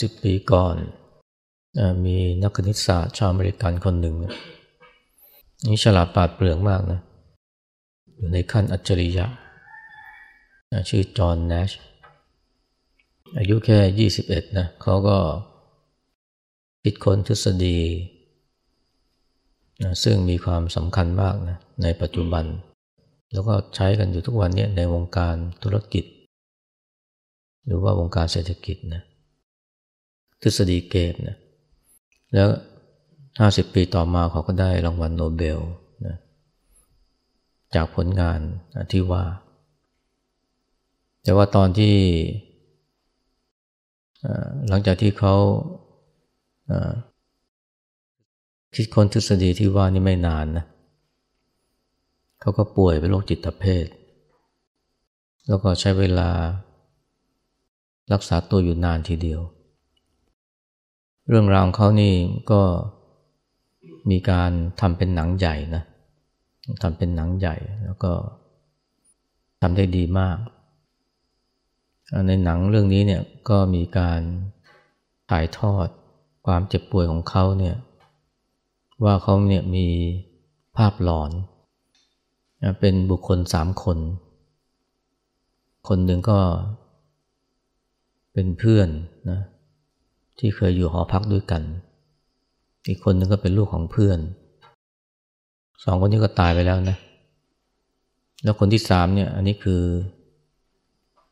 สิบปีก่อนมีนักคณิตศาสตร์ชาวอเมริกันคนหนึ่งนี่ฉลาดปาดเปลืองมากนะอยู่ในขั้นอัจฉริยะ ชื่อจอห์นเนชอายุแค่ยี่สิบเอ็ดนะเขาก็คิดค้นทฤษฎีนะซึ่งมีความสำคัญมากนะในปัจจุบัน แล้วก็ใช้กันอยู่ทุกวันนี้ในวงการธุรกิจ หรือว่าวงการเศรษฐกิจนะ ทฤษฎีเกตนะแล้วห้าสิบปีต่อมาเขาก็ได้รางวัลโนเบลนะจากผลงานที่ว่า แต่ว่าตอนที่หลังจากที่เขาคิดค้นทฤษฎีที่ว่านี่ไม่นานนะเขาก็ป่วยเป็นโรคจิตเภท แล้วก็ใช้เวลารักษาตัวอยู่นานทีเดียว เรื่องราวของเขานี่ก็มีการทำเป็นหนังใหญ่นะทำเป็นหนังใหญ่แล้วก็ทำได้ดีมาก ในหนังเรื่องนี้เนี่ยก็มีการถ่ายทอดความเจ็บป่วยของเขาเนี่ยว่าเขาเนี่ยมีภาพหลอน เป็นบุคคลสามคน คนหนึ่งก็เป็นเพื่อนนะ ที่เคยอยู่หอพักด้วยกัน อีกคนหนึ่งก็เป็นลูกของเพื่อน สองคนนี้ก็ตายไปแล้วนะ แล้วคนที่สามเนี่ย อันนี้คือ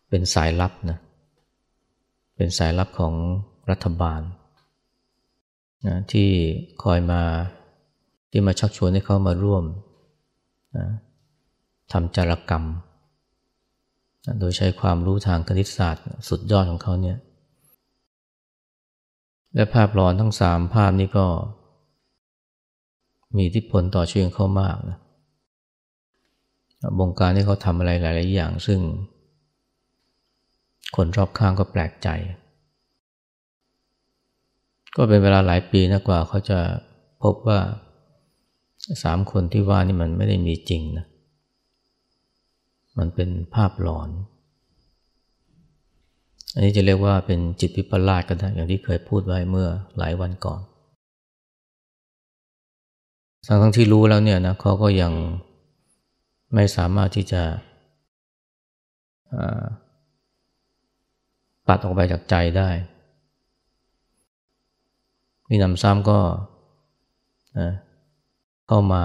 เป็นสายลับนะ เป็นสายลับของรัฐบาลนะที่คอยมาที่มาชักชวนให้เขามาร่วมนะทำจารกรรมนะโดยใช้ความรู้ทางคณิตศาสตร์ สุดยอดของเขาเนี่ย และภาพหลอนทั้งสามภาพนี้ก็ มีอิทธิพลต่อชีวิตเขามากนะบงการที่เขาทำอะไรหลาย ๆ อย่าง ซึ่ง คนรอบข้างก็แปลกใจ ก็เป็นเวลาหลายปีนะกว่าเขาจะพบว่าสามคนที่ว่านี่มันไม่ได้มีจริงนะ มันเป็นภาพหลอน อันนี้จะเรียกว่าเป็นจิตวิปลาสก็ได้อย่างที่เคยพูดไว้เมื่อหลายวันก่อนทั้งทั้งที่รู้แล้วเนี่ยนะเขาก็ยังไม่สามารถที่จะปัดออกไปจากใจได้มีนำซ้ำก็เข้ามา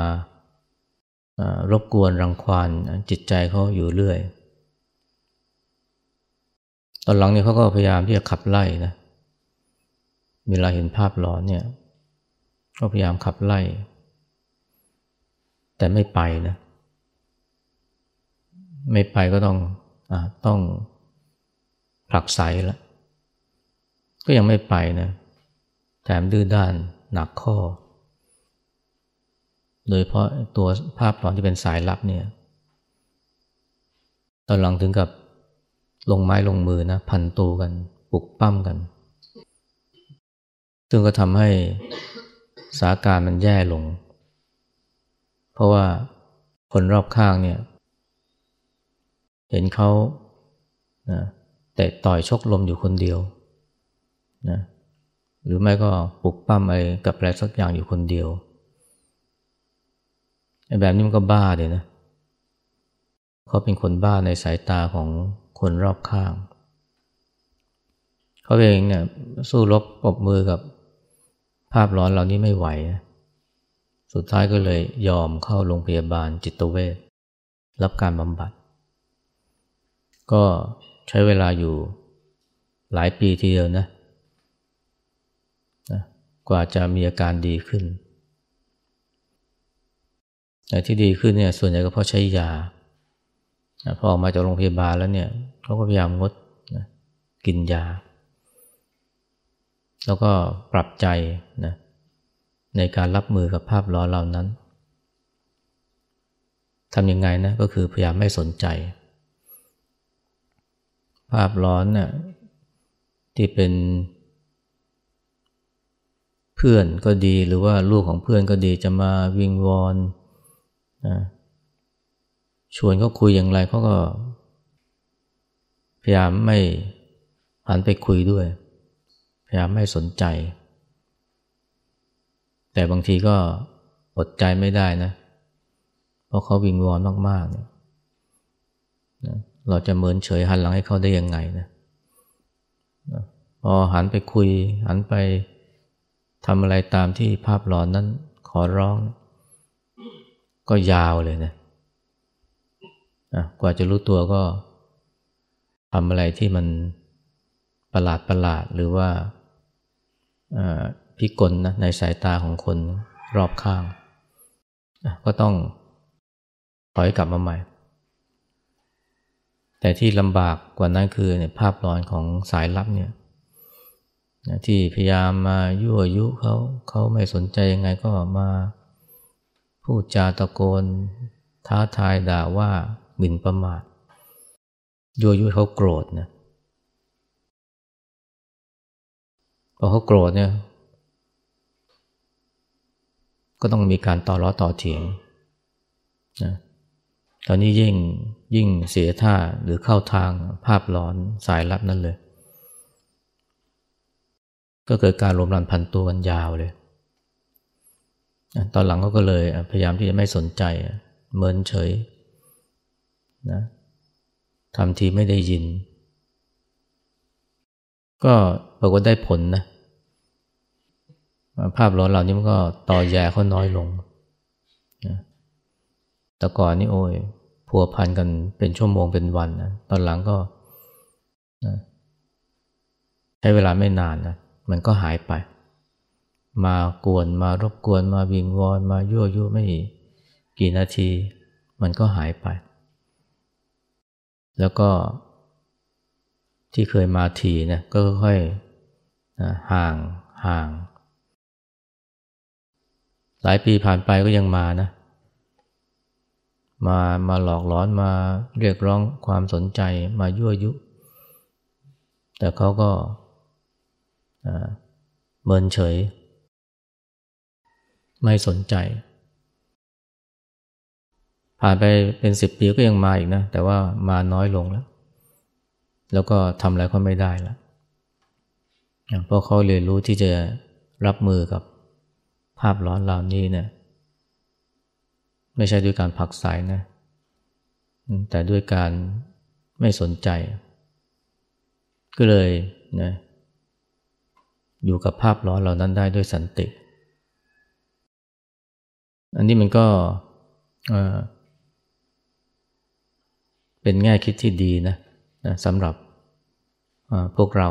รบกวนรังควานจิตใจเขาอยู่เรื่อย ตอนหลังเนี่ยเขาก็พยายามที่จะขับไล่นะเวลาเห็นภาพหลอนเนี่ยก็พยายามขับไล่ แต่ไม่ไปนะไม่ไปก็ต้องอต้องผลักไสแล้วก็ยังไม่ไปนะแถมดื้อด้านหนักข้อ โดยเพราะตัวภาพหลอนที่เป็นสายลับเนี่ย ตอนหลังถึงกับ ลงไม้ลงมือนะพันตูกันปลุกปั้มกัน ซึ่งก็ทำให้สาการมันแย่ลง เพราะว่าคนรอบข้างเนี่ย เห็นเขานะแต่ต่อยชกลมอยู่คนเดียวนะหรือไม่ก็ปลุกปั้มอะไรกับอะไรสักอย่างอยู่คนเดียวไอ้แบบนี้มันก็บ้าเลยนะเขาเป็นคนบ้าในสายตาของ คนรอบข้าง เขาเองเนี่ยสู้รบปบมือกับภาพร้อนเหล่านี้ไม่ไหว สุดท้ายก็เลยยอมเข้าโรงพยาบาลจิตเวชรับการบำบัด ก็ใช้เวลาอยู่หลายปีทีเดียวนะกว่าจะมีอาการดีขึ้นแต่ที่ดีขึ้นเนี่ยส่วนใหญ่ก็เพราะใช้ยาพอออกมาจากโรงพยาบาลแล้วเนี่ย เขาก็พยายามงดนะกินยา แล้วก็ปรับใจนะในการรับมือกับภาพล้อเหล่านั้นทำยังไงนะก็คือพยายามไม่สนใจ ภาพร้อนน่ะที่เป็นเพื่อนก็ดีหรือว่าลูกของเพื่อนก็ดีจะมาวิงวอนนะชวนเขาคุยอย่างไรเขาก็ พยายามไม่หันไปคุยด้วย พยายามไม่สนใจ แต่บางทีก็อดใจไม่ได้นะ เพราะเขาวิงวอนมากๆเนี่ยเราจะเหมินเฉยหันหลังให้เขาได้ยังไงนะพอหันไปคุย หันไปทำอะไรตามที่ภาพหลอนนั้นขอร้อง ก็ยาวเลยนะกว่าจะรู้ตัวก็ ทำอะไรที่มันประหลาดประหลาดหรือว่าพิกลนะในสายตาของคนรอบข้าง ก็ต้องถอยกลับมาใหม่ แต่ที่ลำบากกว่านั้นคือเนี่ยภาพร้อนของสายลับเนี่ยที่พยายามมายั่วยุเขาเขาไม่สนใจยังไงก็มาพูดจาตะโกน ท้าทายด่าว่าหมิ่นประมาท ยั่วยุเขาโกรธนะพอเขาโกรธเนี่ย ก็ต้องมีการต่อร้อต่อเถียงนะตอนนี้ยิ่งยิ่งเสียท่าหรือเข้าทางภาพร้อนสายลับนั่นเลย ก็เกิดการรวมรันพันตัวกันยาวเลย ตอนหลังเขาก็เลยพยายามที่จะไม่สนใจเมินเฉยนะ ทำทีไม่ได้ยิน ก็ปรากฏได้ผลนะ ภาพร้อนเหล่านี้มันก็ต่อแย่เขาน้อยลงนะแต่ก่อนนี่โอ้ยพัวพันกันเป็นชั่วโมงเป็นวันนะ ตอนหลังก็นะใช้เวลาไม่นานนะ มันก็หายไป มากวนมารบกวนมาวิงวอนมายั่วยุไม่กี่นาที มันก็หายไป แล้วก็ที่เคยมาทีนะก็ค่อยห่างห่าง หลายปีผ่านไปก็ยังมานะ มามาหลอกหลอนมาเรียกร้องความสนใจมายั่วยุ แต่เขาก็เมินเฉย ไม่สนใจ ผ่านไปเป็นสิบปีก็ยังมาอีกนะ แต่ว่ามาน้อยลงแล้ว แล้วก็ทำอะไรก็ไม่ได้แล้วเพราะเขาเรียนรู้ที่จะรับมือกับภาพร้อนเหล่านี้เนะี่ยไม่ใช่ด้วยการผักสายนะ แต่ด้วยการไม่สนใจ ก็เลยนะอยู่กับภาพร้อนเหล่านั้นได้ด้วยสันติ อันนี้มันก็ เป็นแง่คิดที่ดีนะนะสำหรับพวกเรา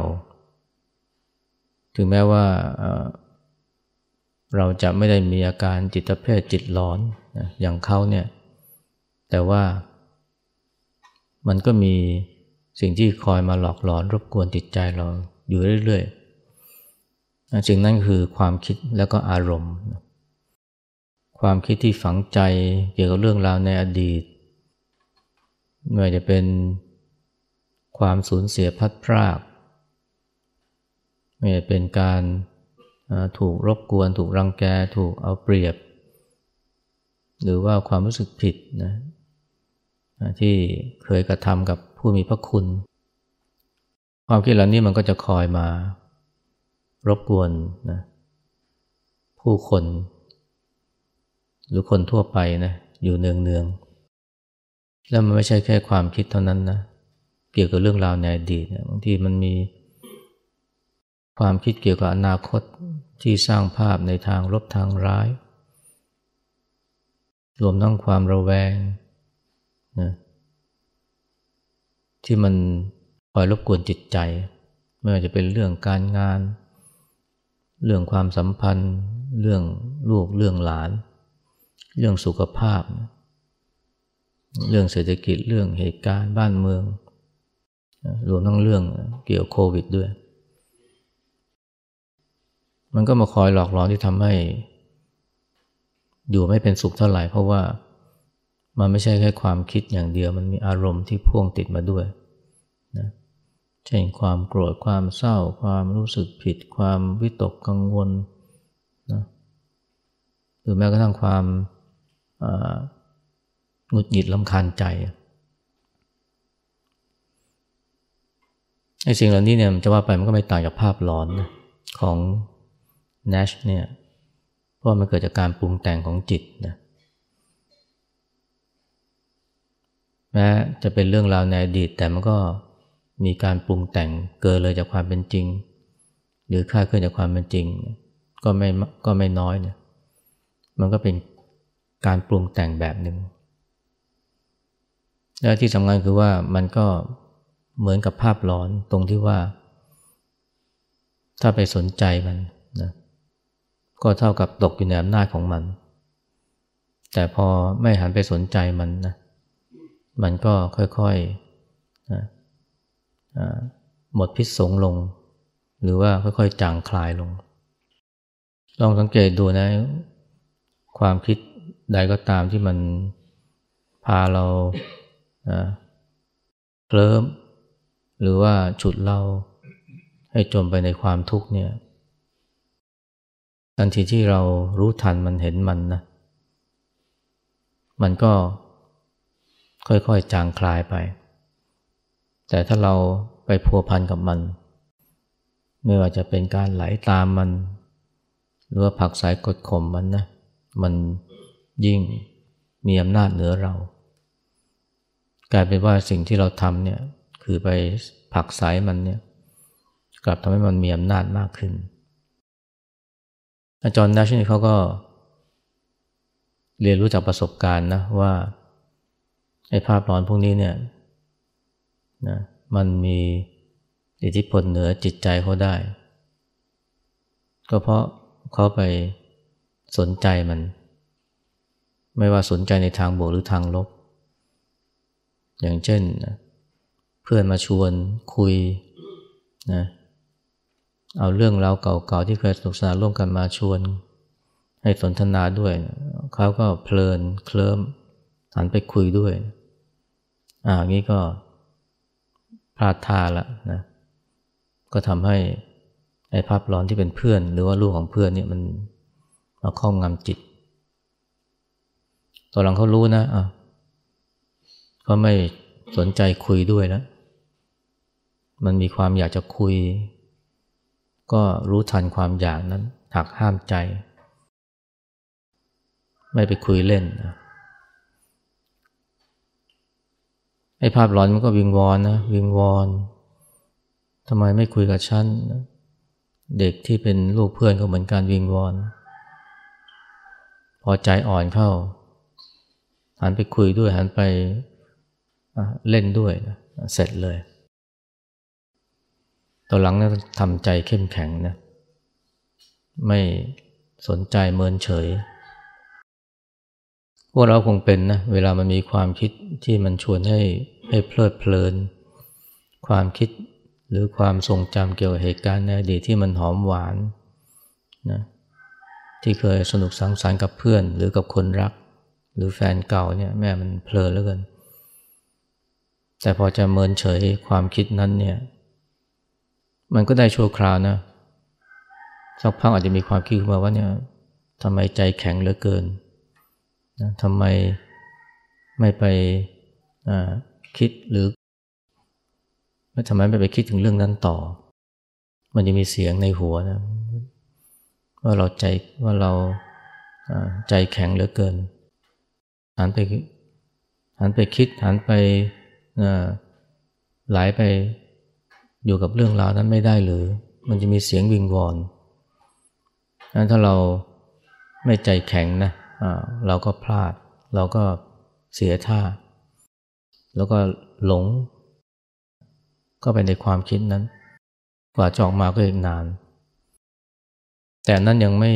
ถึงแม้ว่าเราจะไม่ได้มีอาการจิตเภทจิตร้อนนะอย่างเขาเนี่ย แต่ว่ามันก็มีสิ่งที่คอยมาหลอกหลอนรบกวนจิตใจเราอยู่เรื่อยๆสิ่งนั้นคือความคิดแล้วก็อารมณ์ ความคิดที่ฝังใจเกี่ยวกับเรื่องราวในอดีต ไม่ว่าจะเป็นความสูญเสียพัดพราก ไม่ว่าเป็นการถูกรบกวน ถูกรังแก ถูกเอาเปรียบ หรือว่าความรู้สึกผิดนะที่เคยกระทำกับผู้มีพระคุณ ความคิดเหล่านี้มันก็จะคอยมารบกวนนะผู้คน หรือคนทั่วไปนะอยู่เนืองเนือง แล้วมันไม่ใช่แค่ความคิดเท่านั้นนะ เกี่ยวกับเรื่องราวในอดีตบางทีมันมีความคิดเกี่ยวกับอนาคตที่สร้างภาพในทางลบทางร้าย รวมทั้งความระแวงนะที่มันคอยรบกวนจิตใจ ไม่ว่าจะเป็นเรื่องการงาน เรื่องความสัมพันธ์ เรื่องลูกเรื่องหลาน เรื่องสุขภาพนะ เรื่องเศรษฐกิจเรื่องเหตุการณ์บ้านเมือง รวมทั้งเรื่องเกี่ยวโควิดด้วย มันก็มาคอยหลอกหลอนที่ทำให้ อยู่ไม่เป็นสุขเท่าไหร่เพราะว่ามันไม่ใช่แค่ความคิดอย่างเดียว มันมีอารมณ์ที่พ่วงติดมาด้วยนะเช่นความโกรธความเศร้า ความรู้สึกผิด ความวิตกกังวลนะหรือแม้กระทั่งความ หงุดหงิดลำคาญใจไอ้สิ่งเหล่านี้เนี่ยจะว่าไปมันก็ไม่ต่างจากภาพหลอนของ Nash เนี่ยเพราะมันเกิดจากการปรุงแต่งของจิตนะแม้จะเป็นเรื่องราวในอดีตแต่มันก็มีการปรุงแต่งเกินเลยจากความเป็นจริง หรือค่าเคลื่อนจากความเป็นจริง ก็ไม่ก็ไม่น้อยเนี่ยมันก็เป็นการปรุงแต่งแบบหนึ่ง และที่สำคัญคือว่ามันก็เหมือนกับภาพหลอนตรงที่ว่า ถ้าไปสนใจมันนะก็เท่ากับตกอยู่ในอำนาจของมัน แต่พอไม่หันไปสนใจมันนะมันก็ค่อยๆนะหมดพิษสงลง หรือว่าค่อยๆจางคลายลง ลองสังเกตดูนะ ความคิดใดก็ตามที่มันพาเรา เคลิ้มหรือว่าฉุดเราให้จมไปในความทุกข์เนี่ยทันทีที่เรารู้ทันมันเห็นมันนะมันก็ค่อยๆจางคลายไป แต่ถ้าเราไปพัวพันกับมัน ไม่ว่าจะเป็นการไหลาตามมัน หรือว่าผักสายกดข่มมันนะมันยิ่งมีอำนาจเหนือเรา กลายเป็นว่าสิ่งที่เราทำเนี่ยคือไปผักสายมันเนี่ยกลับทำให้มันมีอำนาจมากขึ้น อาจารย์นัชนี่เขาก็ เรียนรู้จากประสบการณ์นะว่าไอ้ภาพหลอนพวกนี้เนี่ยนะมันมีอิทธิพลเหนือจิตใจเขาได้ ก็เพราะเขาไปสนใจมัน ไม่ว่าสนใจในทางบวกหรือทางลบ อย่างเช่นเพื่อนมาชวนคุยนะเอาเรื่องราวเก่าๆที่เคยสนุกสนานร่วมกันมาชวน ให้สนทนาด้วย เขาก็เพลินเคลิ้มหันไปคุยด้วยอ่างี้ก็พลาดท่าละนะก็ทำให้ไอ้ภาพร้อนที่เป็นเพื่อน หรือว่าลูกของเพื่อนเนี่ยมันมาครอบงำจิตตอนหลังเขารู้นะอะ ก็ไม่สนใจคุยด้วยแล้ว มันมีความอยากจะคุย ก็รู้ทันความอยากนั้นหักห้ามใจ ไม่ไปคุยเล่นไอ้ภาพหลอนมันก็วิงวอนนะวิงวอนทำไมไม่คุยกับฉันเด็กที่เป็นลูกเพื่อนก็เหมือนการวิงวอน พอใจอ่อนเข้า หันไปคุยด้วยหันไป เล่นด้วยนะเสร็จเลยตอนหลังนะทำใจเข้มแข็งนะไม่สนใจเมินเฉยพวกเราคงเป็นนะเวลามันมีความคิดที่มันชวนให้ให้เพลิดเพลิน ความคิดหรือความทรงจำเกี่ยวกับเหตุการณ์ในอดีตที่มันหอมหวานนะที่เคยสนุกสังสรรค์กับเพื่อนหรือกับคนรัก หรือแฟนเก่าเนี่ยแม่มันเพลินเหลือเกิน แต่พอจะเมินเฉยความคิดนั้นเนี่ย มันก็ได้ชั่วคราวนะสักพักอาจจะมีความคิดขึ้นมาว่าเนี่ยทำไมใจแข็งเหลือเกินนะทำไมไม่ไปคิดหรือไม่ทำไมไม่ไปคิดถึงเรื่องนั้นต่อ มันจะมีเสียงในหัวนะ ว่าเราใจว่าเราใจแข็งเหลือเกินหันไปหันไปคิดหันไป ไหลไปอยู่กับเรื่องราวนั้นไม่ได้หรือ มันจะมีเสียงวิงวอนนั้นถ้าเราไม่ใจแข็งนะเราก็พลาด เราก็เสียท่า แล้วก็หลง ก็ไปในความคิดนั้น กว่าจะออกมาก็อีกนาน แต่นั้นยังไม่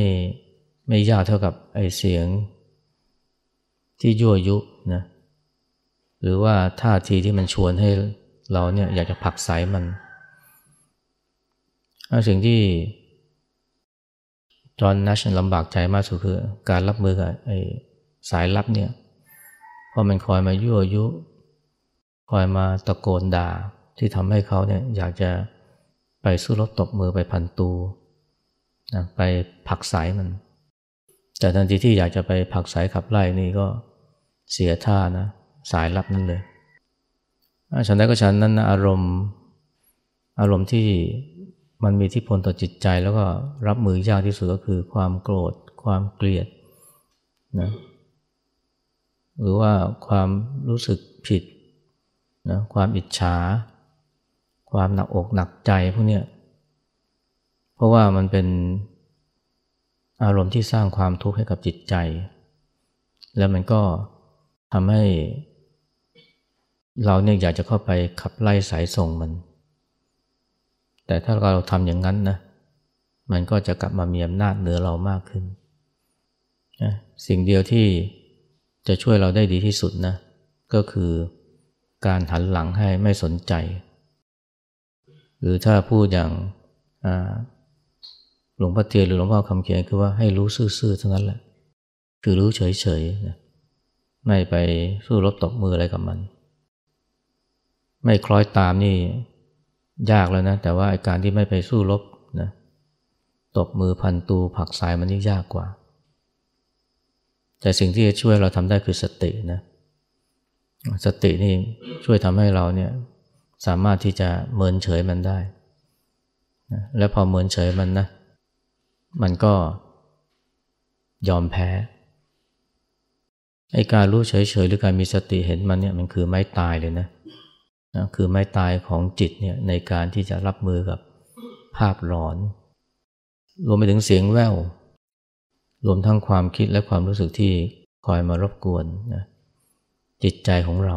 ไม่ยากเท่ากับไอเสียงที่ยั่วยุนะ หรือว่าท่าทีที่มันชวนให้เราเนี่ยอยากจะผักใสมันสิ่งที่จอห์นนัชลำบากใจมากสุดคือการรับมือกับไอ้สายลับเนี่ยเพราะมันคอยมายั่วยุ คอยมาตะโกนด่าที่ทำให้เขาเนี่ยอยากจะไปสู้รบตบมือไปพันตูนะไปผักสายมัน แต่ทันทีที่อยากจะไปผักสายขับไล่นี่ก็เสียท่านะ สายลับนั่นเลยฉันได้ก็ฉันนั้นนะอารมณ์อารมณ์ที่มันมีที่พลต่อจิตใจแล้วก็รับมือยากที่สุดก็คือความโกรธ ความเกลียดนะหรือว่าความรู้สึกผิดนะความอิจฉา ความหนักอกหนักใจพวกเนี้ยเพราะว่ามันเป็นอารมณ์ที่สร้างความทุกข์ให้กับจิตใจ แล้วมันก็ทำให้ เราเนี่ยอยากจะเข้าไปขับไล่สายส่งมัน แต่ถ้าเราทำอย่างนั้นนะ มันก็จะกลับมามีอำนาจเหนือเรามากขึ้นนะสิ่งเดียวที่จะช่วยเราได้ดีที่สุดนะ ก็คือการหันหลังให้ไม่สนใจ หรือถ้าพูดอย่างหลวงพ่อเทียนหรือหลวงพ่อคำเขียนคือว่าให้รู้ซื่อๆเท่านั้นแหละ คือรู้เฉยๆนะไม่ไปสู้รบตบมืออะไรกับมัน ไม่คล้อยตามนี่ยากแล้วนะ แต่ว่าการที่ไม่ไปสู้รบนะตบมือพันตูผักสายมันนี่ยากกว่า แต่สิ่งที่จะช่วยเราทำได้คือสตินะสตินี่ช่วยทำให้เราเนี่ยสามารถที่จะเมินเฉยมันได้และพอเมินเฉยมันนะ มันก็ยอมแพ้ไอ้การรู้เฉยๆหรือการมีสติเห็นมันเนี่ยมันคือไม้ตายเลยนะ นะคือไม้ตายของจิตเนี่ยในการที่จะรับมือกับภาพหลอน รวมไปถึงเสียงแวว รวมทั้งความคิดและความรู้สึกที่คอยมารบกวนนะจิตใจของเรา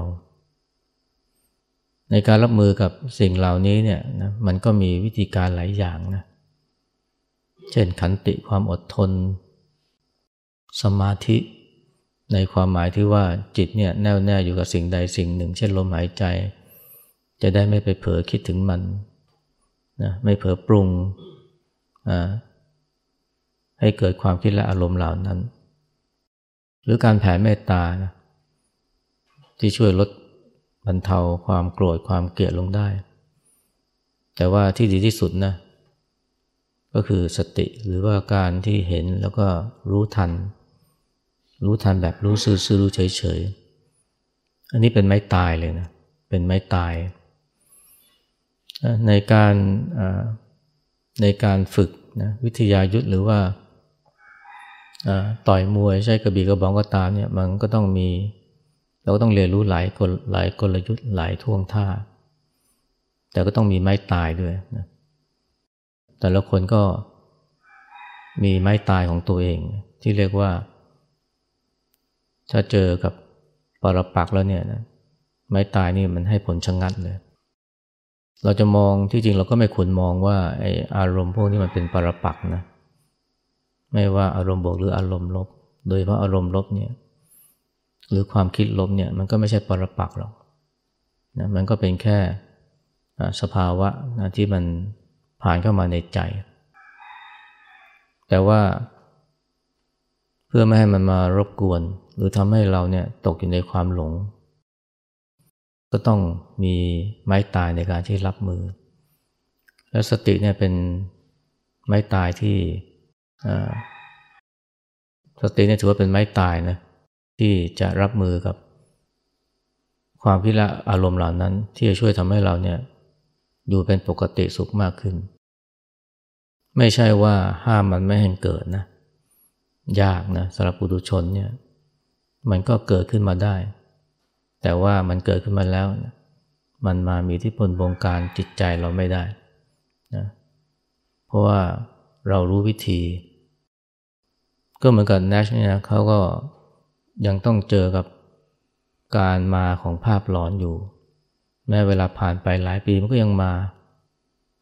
ในการรับมือกับสิ่งเหล่านี้เนี่ยนะมันก็มีวิธีการหลายอย่างนะเช่นขันติความอดทน สมาธิ ในความหมายที่ว่าจิตเนี่ยแน่วแน่อยู่กับสิ่งใดสิ่งหนึ่ง เช่นลมหายใจ จะได้ไม่ไปเผลอคิดถึงมันนะไม่เผลอปรุงให้เกิดความคิดและอารมณ์เหล่านั้น หรือการแผ่เมตตานะที่ช่วยลดบรรเทาความโกรธความเกลียดลงได้ แต่ว่าที่ดีที่สุดนะก็คือสติหรือว่าการที่เห็นแล้วก็รู้ทัน รู้ทันแบบรู้ซื่อรู้เฉยๆอันนี้เป็นไม้ตายเลยนะเป็นไม้ตาย ในการในการฝึกนะวิทยายุทธหรือว่าต่อยมวยใช้กระบี่กระบองก็ตามเนี่ยมันก็ต้องมี เราก็ต้องเรียนรู้หลายกลหลายกลยุทธ์หลายท่วงท่า แต่ก็ต้องมีไม้ตายด้วยนะแต่ละคนก็มีไม้ตายของตัวเอง ที่เรียกว่า ถ้าเจอกับปรปักแล้วเนี่ยนะไม้ตายนี่มันให้ผลชะงงัดเลย เราจะมองที่จริงเราก็ไม่ควรมองว่าไออารมณ์พวกนี้มันเป็นปรปักนะ ไม่ว่าอารมณ์บวกหรืออารมณ์ลบ โดยเพราะอารมณ์ลบเนี่ยหรือความคิดลบเนี่ยมันก็ไม่ใช่ปรปักหรอกนะมันก็เป็นแค่สภาวะนะที่มันผ่านเข้ามาในใจ แต่ว่าเพื่อไม่ให้มันมารบกวน หรือทำให้เราเนี่ยตกอยู่ในความหลง ก็ต้องมีไม้ตายในการที่รับมือ แล้วสติเนี่ยเป็นไม้ตายที่สติเนี่ยถือว่าเป็นไม้ตายนะที่จะรับมือกับ ความคิละอารมณ์เหล่านั้น ที่จะช่วยทำให้เราเนี่ยอยู่เป็นปกติสุขมากขึ้น ไม่ใช่ว่าห้ามมันไม่ให้เกิดนะ ยากนะสำหรับปุถุชนเนี่ย มันก็เกิดขึ้นมาได้ แต่ว่ามันเกิดขึ้นมาแล้วมันมามีที่พลบงการจิตใจเราไม่ได้นะเพราะว่าเรารู้วิธี ก็เหมือนกับแนชเนี่ยเขาก็ยังต้องเจอกับการมาของภาพหลอนอยู่ แม้เวลาผ่านไปหลายปีมันก็ยังมา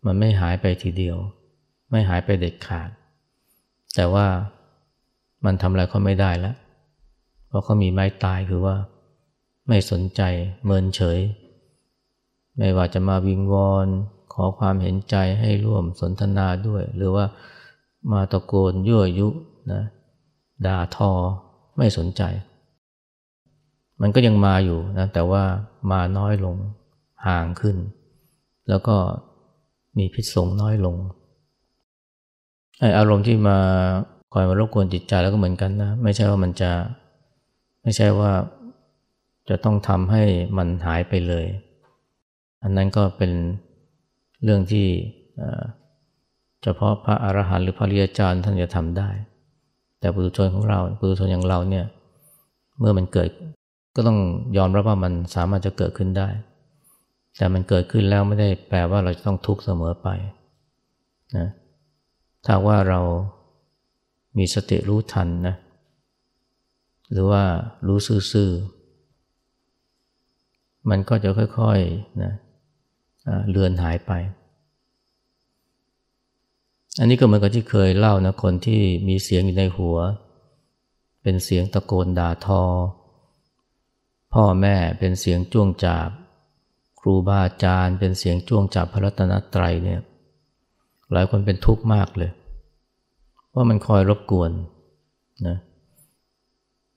มันไม่หายไปทีเดียว ไม่หายไปเด็ดขาด แต่ว่ามันทำอะไรเขาไม่ได้แล้ว เพราะเขามีไม้ตายคือว่า ไม่สนใจเมินเฉย ไม่ว่าจะมาวิงวอนขอความเห็นใจให้ร่วมสนทนาด้วย หรือว่ามาตะโกนยั่วยุนะด่าทอไม่สนใจ มันก็ยังมาอยู่นะแต่ว่ามาน้อยลงห่างขึ้น แล้วก็มีพิษสงน้อยลงไออารมณ์ที่มาคอยมารบกวนจิตใจแล้วก็เหมือนกันนะ ไม่ใช่ว่ามันจะ ไม่ใช่ว่า จะต้องทำให้มันหายไปเลย อันนั้นก็เป็นเรื่องที่เฉพาะพระอรหันต์หรือพระริยเจารย์ท่านจะทำได้ แต่ปุถุชนของเราปุถุชนอย่างเราเนี่ยเมื่อมันเกิดก็ต้องยอมรับว่ามันสามารถจะเกิดขึ้นได้ แต่มันเกิดขึ้นแล้วไม่ได้แปลว่าเราจะต้องทุกข์เสมอไปนะถ้าว่าเรามีสติรู้ทันนะหรือว่ารู้ซื่อๆ มันก็จะค่อยๆนะเลือนหายไป อันนี้ก็เหมือนกับที่เคยเล่านะคนที่มีเสียงอยู่ในหัว เป็นเสียงตะโกนด่าทอ พ่อแม่เป็นเสียงจ้วงจาบครูบาอาจารย์เป็นเสียงจ้วงจาบพระรัตนตรัยเนี่ยหลายคนเป็นทุกข์มากเลยว่ามันคอยรบกวนนะ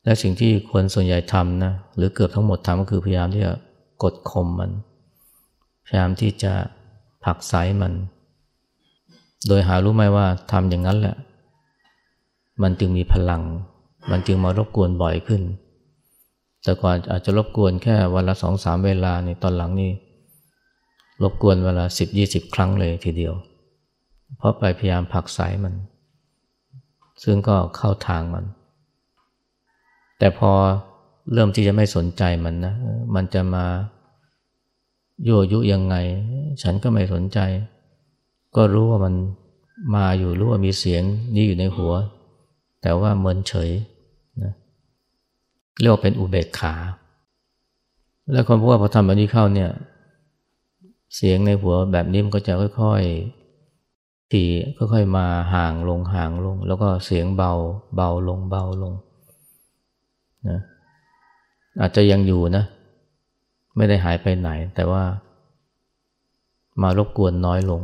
และสิ่งที่คนส่วนใหญ่ทำนะหรือเกือบทั้งหมดทำก็คือพยายามที่จะ กดข่มมันพยายามที่จะผลักไสมัน โดยหารู้ไหมว่าทำอย่างนั้นแหละ มันจึงมีพลัง มันจึงมารบกวนบ่อยขึ้น แต่ก่อนอาจจะรบกวนแค่วันละสองสามเวลาในตอนหลังนี่รบกวนเวลาสิบยี่สิบครั้งเลยทีเดียว เพราะไปพยายามผลักไสมัน ซึ่งก็เข้าทางมัน แต่พอ เริ่มที่จะไม่สนใจมันนะ มันจะมายั่วยุยังไง ฉันก็ไม่สนใจ ก็รู้ว่ามันมาอยู่รู้ว่ามีเสียงนี้อยู่ในหัว แต่ว่าเมินเฉยนะเรียกว่าเป็นอุเบกขา แล้วคนพว่าพอทำแบบนี้เข้าเนี่ย เสียงในหัวแบบนี้มันก็จะค่อยทีค่อยๆมาห่างลงห่างลง แล้วก็เสียงเบาเบาลงเบาลงนะ อาจจะยังอยู่นะ ไม่ได้หายไปไหน แต่ว่ามารบกวนน้อยลง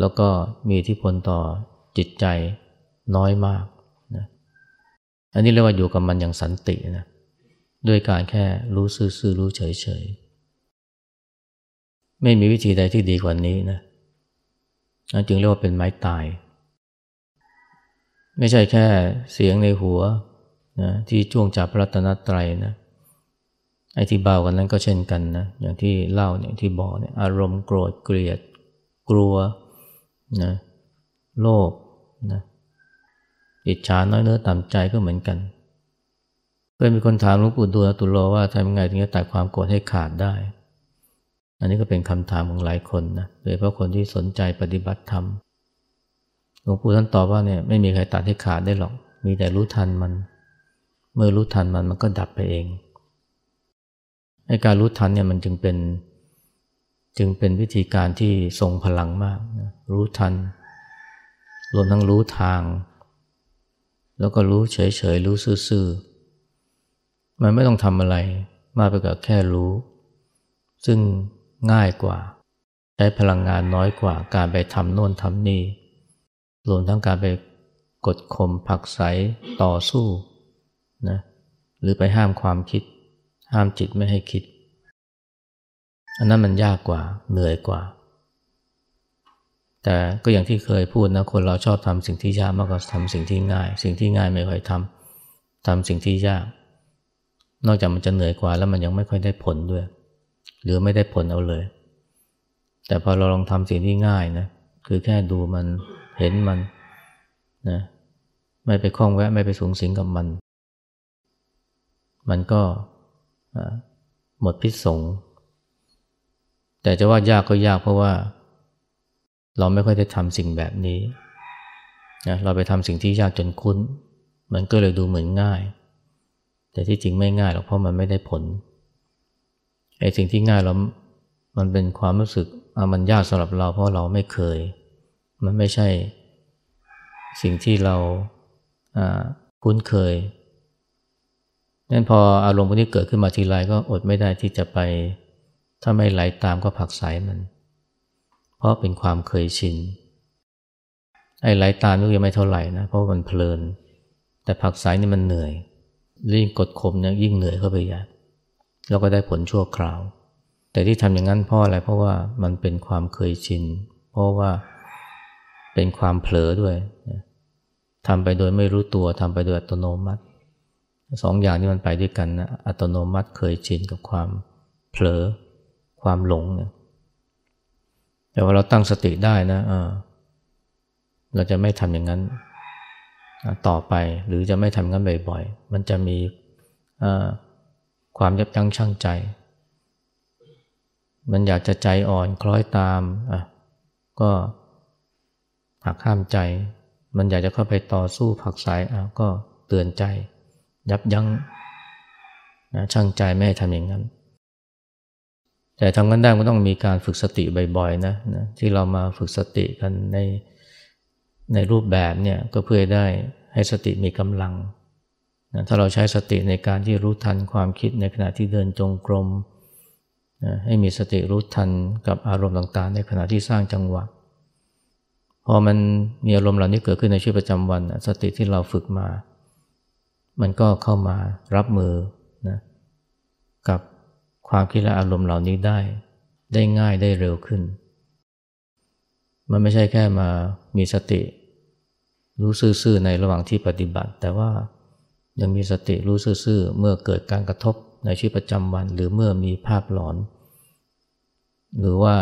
แล้วก็มีที่พลต่อจิตใจน้อยมากนะอันนี้เรียกว่าอยู่กับมันอย่างสันตินะด้วยการแค่รู้ซื่อๆรู้เฉยๆ ไม่มีวิธีใดที่ดีกว่านี้นะจึงเรียกว่าเป็นไม้ตาย ไม่ใช่แค่เสียงในหัวนะที่จ้วงจับพระรัตนตรัยนะ ไอ้ที่เบากันนั้นก็เช่นกันนะอย่างที่เล่าอย่างที่บอกเนี่ยอารมณ์โกรธเกลียด กลัวนะโลภนะอิจฉาน้อยเนื้อต่ำใจก็เหมือนกันเคยมีคนถามหลวงปู่ดูลตุโลว่าทำยังไงถึงจะตัดความโกรธให้ขาดได้ อันนี้ก็เป็นคำถามของหลายคนนะโดยเฉพาะคนที่สนใจปฏิบัติธรรมหลวงปู่ท่านตอบว่าเนี่ยไม่มีใครตัดให้ขาดได้หรอก มีแต่รู้ทันมัน เมื่อรู้ทันมันมันก็ดับไปเอง การรู้ทันเนี่ยมันจึงเป็นจึงเป็นวิธีการที่ทรงพลังมากนะรู้ทันรวมทั้งรู้ทาง แล้วก็รู้เฉยๆ รู้ซื่อๆ มันไม่ต้องทำอะไร มากไปกว่าแค่รู้ ซึ่งง่ายกว่า ใช้พลังงานน้อยกว่า การไปทำโน่นทำนี่รวมทั้งการไปกดข่มผักใสต่อสู้นะหรือไปห้ามความคิด ห้ามจิตไม่ให้คิด อันนั้นมันยากกว่าเหนื่อยกว่า แต่ก็อย่างที่เคยพูดนะคนเราชอบทำสิ่งที่ยากมากกว่าทำสิ่งที่ง่าย สิ่งที่ง่ายไม่ค่อยทำทำสิ่งที่ยาก นอกจากมันจะเหนื่อยกว่าแล้วมันยังไม่ค่อยได้ผลด้วย หรือไม่ได้ผลเอาเลย แต่พอเราลองทำสิ่งที่ง่ายนะคือแค่ดูมันเห็นมันนะไม่ไปคล้องแวะไม่ไปสูงสิงกับมัน มันก็ หมดพิษสงแต่จะว่ายากก็ยากเพราะว่า เราไม่ค่อยได้ทำสิ่งแบบนี้นะเราไปทำสิ่งที่ยากจนคุ้น มันก็เลยดูเหมือนง่าย แต่ที่จริงไม่ง่ายหรอกเพราะมันไม่ได้ผลไอ้สิ่งที่ง่ายเรามันเป็นความรู้สึกมันยากสำหรับเราเพราะเราไม่เคย มันไม่ใช่สิ่งที่เราคุ้นเคย นั้นพออารมณ์พวกนี้เกิดขึ้นมาทีไรก็อดไม่ได้ที่จะไป ถ้าไม่ไหลาตามก็ผักสายมัน เพราะเป็นความเคยชิน ไอ้ไหลาตามนี่ยังไม่เท่าไหร่นะ เพราะมันเพลิน แต่ผักสายนี่มันเหนื่อยยิ่งกดข่มเนี่ยยิ่งเหนื่อยเข้าไปใหญ่แล้วก็ได้ผลชั่วคราว แต่ที่ทำอย่างนั้นเพราะอะไร เพราะว่ามันเป็นความเคยชิน เพราะว่าเป็นความเผลอด้วยทำไปโดยไม่รู้ตัวทำไปโดยอัตโนมัติ สองอย่างนี้มันไปด้วยกันนะอัตโนมัติเคยชินกับความเผลอความหลงเนี่ยแต่ว่าเราตั้งสติได้นะเราจะไม่ทำอย่างนั้นต่อไปหรือจะไม่ทำงั้นบ่อยๆ มันจะมีความยับยั้งชั่งใจ มันอยากจะใจอ่อนคล้อยตามอะก็หักห้ามใจ มันอยากจะเข้าไปต่อสู้ผักสายอะก็เตือนใจ ยับยั้งนะช่างใจไม่ให้ทำอย่างนั้น แต่ทำกันได้ก็ต้องมีการฝึกสติบ่อยๆนะนะที่เรามาฝึกสติกันในในรูปแบบเนี่ยก็เพื่อได้ให้สติมีกำลังนะถ้าเราใช้สติในการที่รู้ทันความคิดในขณะที่เดินจงกรมนะให้มีสติรู้ทันกับอารมณ์ต่างๆ ในขณะที่สร้างจังหวะ พอมันมีอารมณ์เหล่านี้เกิดขึ้นในชีวิตประจำวัน สติที่เราฝึกมา มันก็เข้ามารับมือนะกับความคิดและอารมณ์เหล่านี้ได้ ได้ง่ายได้เร็วขึ้น มันไม่ใช่แค่มามีสติ รู้ซื่อๆในระหว่างที่ปฏิบัติ แต่ว่ายังมีสติรู้ซื่อๆเมื่อเกิดการกระทบในชีวิตประจำวัน หรือเมื่อมีภาพหลอน หรือว่า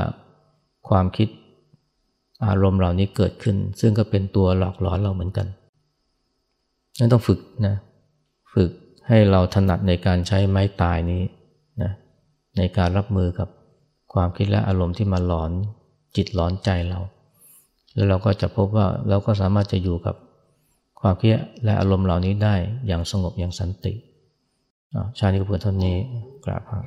ความคิดอารมณ์เหล่านี้เกิดขึ้น ซึ่งก็เป็นตัวหลอกหลอนเราเหมือนกันนั่นต้องฝึกนะ ฝึกให้เราถนัดในการใช้ไม้ตายนี้นะในการรับมือกับความคิดและอารมณ์ที่มาหลอนจิตหลอนใจเรา แล้วเราก็จะพบว่าเราก็สามารถจะอยู่กับความคิดและอารมณ์เหล่านี้ได้อย่างสงบอย่างสันติชาตินี้ก็เพื่อเท่านี้กราบครับ